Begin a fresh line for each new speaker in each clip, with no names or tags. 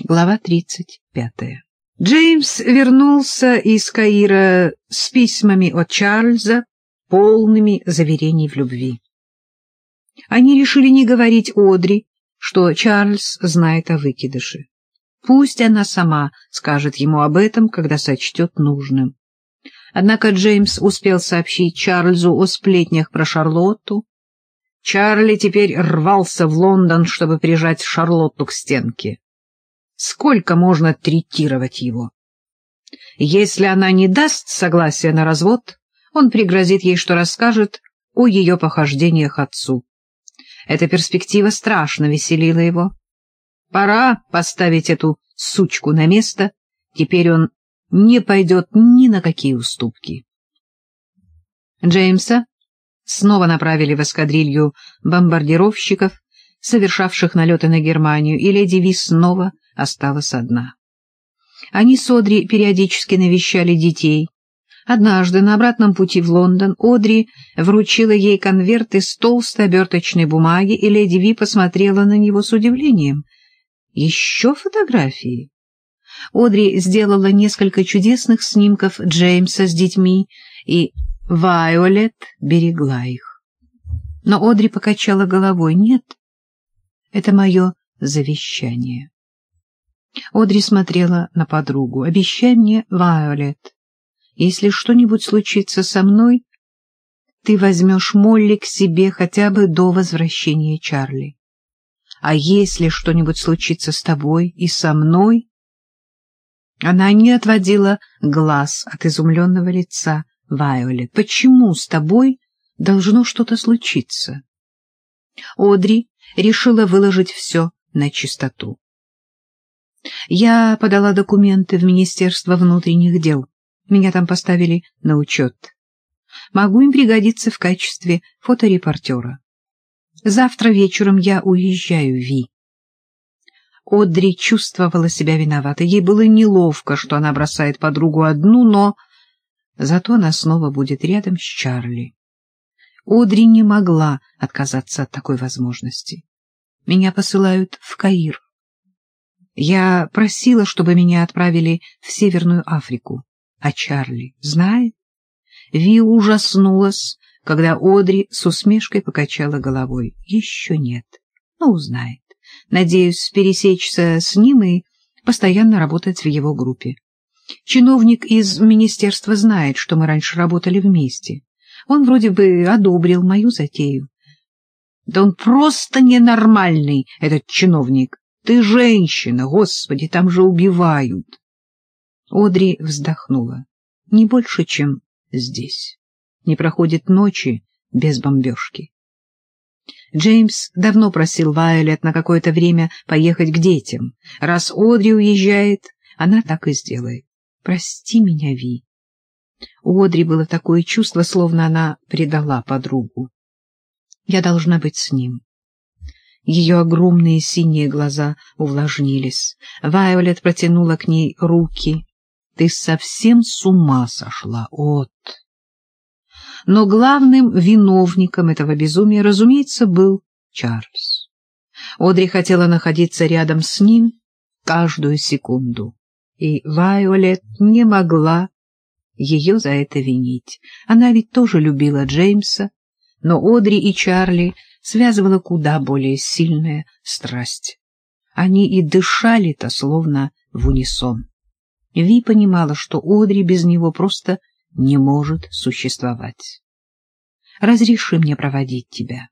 Глава 35. Джеймс вернулся из Каира с письмами от Чарльза, полными заверений в любви. Они решили не говорить Одри, что Чарльз знает о выкидыше. Пусть она сама скажет ему об этом, когда сочтет нужным. Однако Джеймс успел сообщить Чарльзу о сплетнях про Шарлотту. Чарли теперь рвался в Лондон, чтобы прижать Шарлотту к стенке. Сколько можно третировать его? Если она не даст согласия на развод, он пригрозит ей, что расскажет о ее похождениях отцу. Эта перспектива страшно веселила его. Пора поставить эту сучку на место, теперь он не пойдет ни на какие уступки. Джеймса снова направили в эскадрилью бомбардировщиков, совершавших налеты на Германию, и леди Ви снова осталась одна. Они с Одри периодически навещали детей. Однажды на обратном пути в Лондон Одри вручила ей конверт из толстой оберточной бумаги, и леди Ви посмотрела на него с удивлением. «Еще фотографии?» Одри сделала несколько чудесных снимков Джеймса с детьми, и Вайолет берегла их. Но Одри покачала головой. «Нет, это мое завещание». Одри смотрела на подругу. «Обещай мне, Вайолет, если что-нибудь случится со мной, ты возьмешь Молли к себе хотя бы до возвращения Чарли. А если что-нибудь случится с тобой и со мной...» Она не отводила глаз от изумленного лица Вайолет. «Почему с тобой должно что-то случиться?» Одри решила выложить все на чистоту. Я подала документы в Министерство внутренних дел. Меня там поставили на учет. Могу им пригодиться в качестве фоторепортера. Завтра вечером я уезжаю, Ви. Одри чувствовала себя виноватой. Ей было неловко, что она бросает подругу одну, но зато она снова будет рядом с Чарли. Одри не могла отказаться от такой возможности. Меня посылают в Каир. Я просила, чтобы меня отправили в Северную Африку. А Чарли знает? Ви ужаснулась, когда Одри с усмешкой покачала головой. Еще нет, но узнает. Надеюсь пересечься с ним и постоянно работать в его группе. Чиновник из министерства знает, что мы раньше работали вместе. Он вроде бы одобрил мою затею. Да он просто ненормальный, этот чиновник. Ты женщина, господи, там же убивают. Одри вздохнула. Не больше, чем здесь. Не проходит ночи без бомбежки. Джеймс давно просил Вайолет на какое-то время поехать к детям. Раз Одри уезжает, она так и сделает. Прости меня, Ви. У Одри было такое чувство, словно она предала подругу. Я должна быть с ним. Ее огромные синие глаза увлажнились. Вайолет протянула к ней руки. — Ты совсем с ума сошла, От! Но главным виновником этого безумия, разумеется, был Чарльз. Одри хотела находиться рядом с ним каждую секунду, и Вайолет не могла ее за это винить. Она ведь тоже любила Джеймса, но Одри и Чарли связывала куда более сильная страсть. Они и дышали-то словно в унисон. Ви понимала, что Одри без него просто не может существовать. «Разреши мне проводить тебя».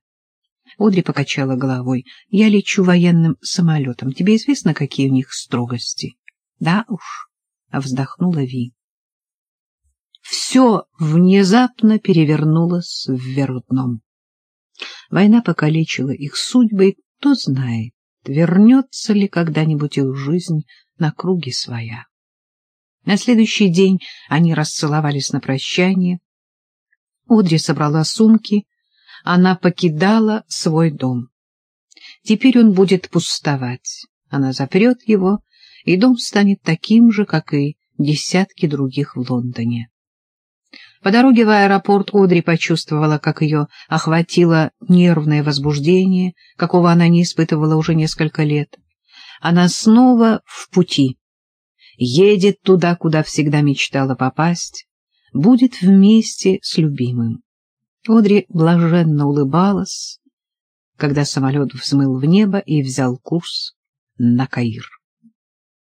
Одри покачала головой. «Я лечу военным самолетом. Тебе известно, какие у них строгости?» «Да уж», — вздохнула Ви. Все внезапно перевернулось вверх дном. Война покалечила их судьбы, и кто знает, вернется ли когда-нибудь их жизнь на круги своя. На следующий день они расцеловались на прощание. Одри собрала сумки, она покидала свой дом. Теперь он будет пустовать. Она запрет его, и дом станет таким же, как и десятки других в Лондоне. По дороге в аэропорт Одри почувствовала, как ее охватило нервное возбуждение, какого она не испытывала уже несколько лет. Она снова в пути, едет туда, куда всегда мечтала попасть, будет вместе с любимым. Одри блаженно улыбалась, когда самолет взмыл в небо и взял курс на Каир.